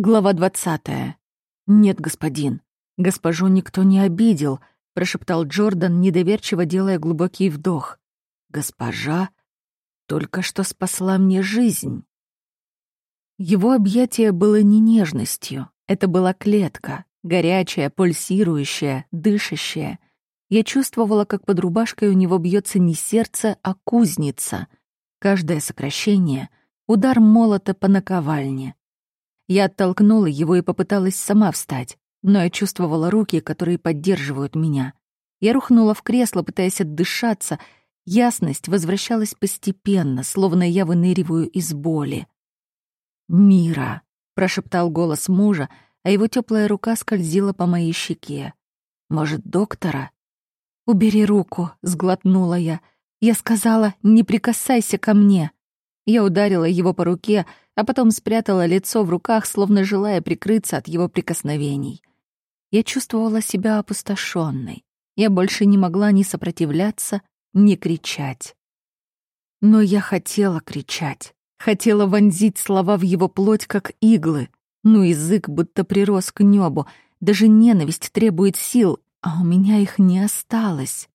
Глава двадцатая. «Нет, господин. Госпожу никто не обидел», — прошептал Джордан, недоверчиво делая глубокий вдох. «Госпожа только что спасла мне жизнь». Его объятие было не нежностью. Это была клетка, горячая, пульсирующая, дышащая. Я чувствовала, как под рубашкой у него бьется не сердце, а кузница. Каждое сокращение — удар молота по наковальне. Я оттолкнула его и попыталась сама встать, но я чувствовала руки, которые поддерживают меня. Я рухнула в кресло, пытаясь отдышаться. Ясность возвращалась постепенно, словно я выныриваю из боли. «Мира», — прошептал голос мужа, а его теплая рука скользила по моей щеке. «Может, доктора?» «Убери руку», — сглотнула я. «Я сказала, не прикасайся ко мне». Я ударила его по руке, а потом спрятала лицо в руках, словно желая прикрыться от его прикосновений. Я чувствовала себя опустошенной. Я больше не могла ни сопротивляться, ни кричать. Но я хотела кричать. Хотела вонзить слова в его плоть, как иглы. Ну, язык будто прирос к небу. Даже ненависть требует сил, а у меня их не осталось.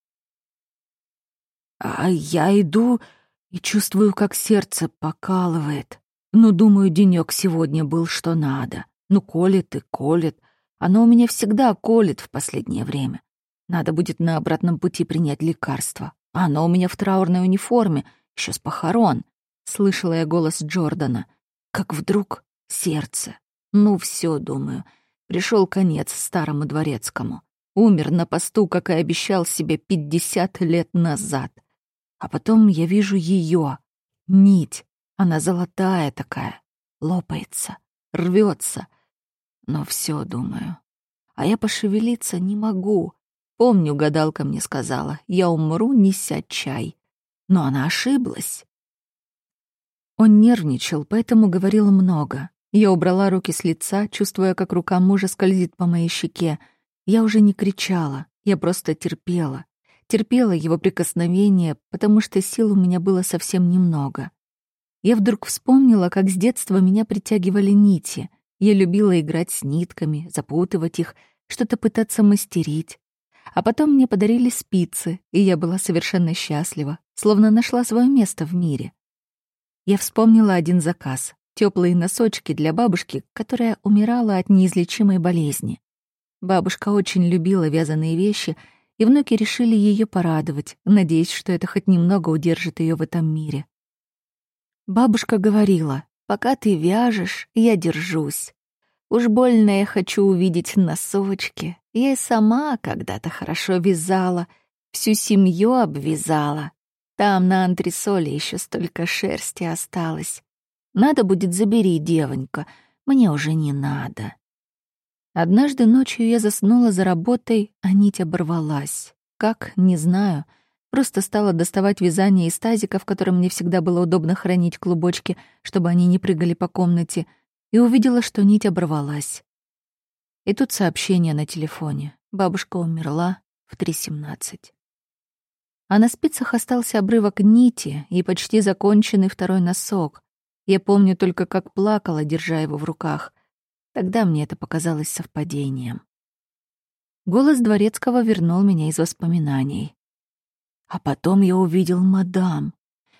А я иду и чувствую, как сердце покалывает. Ну, думаю, денёк сегодня был что надо. Ну, колет и колет. Оно у меня всегда колет в последнее время. Надо будет на обратном пути принять лекарство. Оно у меня в траурной униформе, еще с похорон. Слышала я голос Джордана. Как вдруг сердце. Ну, все, думаю. Пришел конец старому дворецкому. Умер на посту, как и обещал себе пятьдесят лет назад. А потом я вижу ее, нить. Она золотая такая, лопается, рвется. Но все, думаю. А я пошевелиться не могу. Помню, гадалка мне сказала, я умру, неся чай. Но она ошиблась. Он нервничал, поэтому говорил много. Я убрала руки с лица, чувствуя, как рука мужа скользит по моей щеке. Я уже не кричала, я просто терпела терпела его прикосновение, потому что сил у меня было совсем немного. Я вдруг вспомнила, как с детства меня притягивали нити. Я любила играть с нитками, запутывать их, что-то пытаться мастерить. А потом мне подарили спицы, и я была совершенно счастлива, словно нашла свое место в мире. Я вспомнила один заказ — теплые носочки для бабушки, которая умирала от неизлечимой болезни. Бабушка очень любила вязаные вещи — и внуки решили ее порадовать, надеясь, что это хоть немного удержит ее в этом мире. Бабушка говорила, «Пока ты вяжешь, я держусь. Уж больно я хочу увидеть носочки. Я и сама когда-то хорошо вязала, всю семью обвязала. Там на антресоле еще столько шерсти осталось. Надо будет забери, девонька, мне уже не надо». Однажды ночью я заснула за работой, а нить оборвалась. Как, не знаю. Просто стала доставать вязание из тазика, в котором мне всегда было удобно хранить клубочки, чтобы они не прыгали по комнате, и увидела, что нить оборвалась. И тут сообщение на телефоне. Бабушка умерла в 3.17. А на спицах остался обрывок нити и почти законченный второй носок. Я помню только, как плакала, держа его в руках. Тогда мне это показалось совпадением. Голос Дворецкого вернул меня из воспоминаний. А потом я увидел мадам.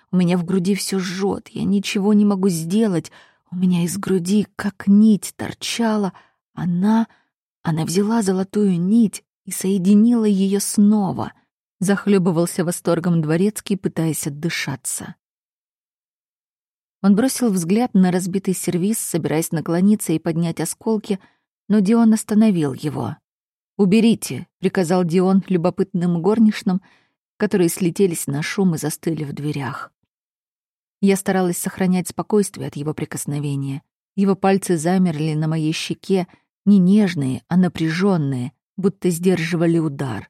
У меня в груди все жжет, я ничего не могу сделать. У меня из груди, как нить, торчала. Она... Она взяла золотую нить и соединила ее снова. Захлебывался восторгом Дворецкий, пытаясь отдышаться. Он бросил взгляд на разбитый сервиз, собираясь наклониться и поднять осколки, но Дион остановил его. «Уберите», — приказал Дион любопытным горничным, которые слетелись на шум и застыли в дверях. Я старалась сохранять спокойствие от его прикосновения. Его пальцы замерли на моей щеке, не нежные, а напряженные, будто сдерживали удар.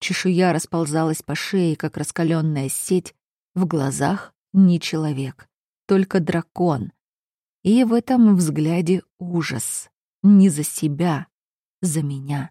Чешуя расползалась по шее, как раскаленная сеть, в глазах — не человек только дракон. И в этом взгляде ужас. Не за себя, за меня.